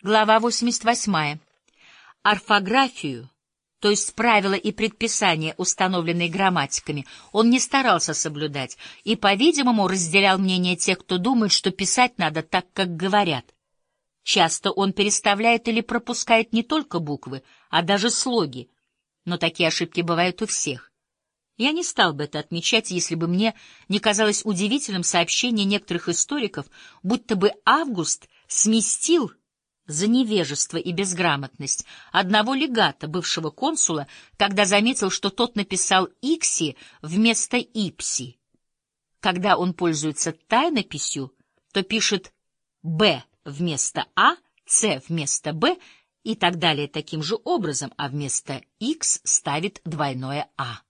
Глава 88. Орфографию, то есть правила и предписания, установленные грамматиками, он не старался соблюдать и, по-видимому, разделял мнение тех, кто думает, что писать надо так, как говорят. Часто он переставляет или пропускает не только буквы, а даже слоги, но такие ошибки бывают у всех. Я не стал бы это отмечать, если бы мне не казалось удивительным сообщение некоторых историков, будто бы Август сместил за невежество и безграмотность одного легата, бывшего консула, когда заметил, что тот написал «икси» вместо «ипси». Когда он пользуется тайнописью, то пишет «б» вместо «а», «с» вместо «б» и так далее таким же образом, а вместо «х» ставит двойное «а».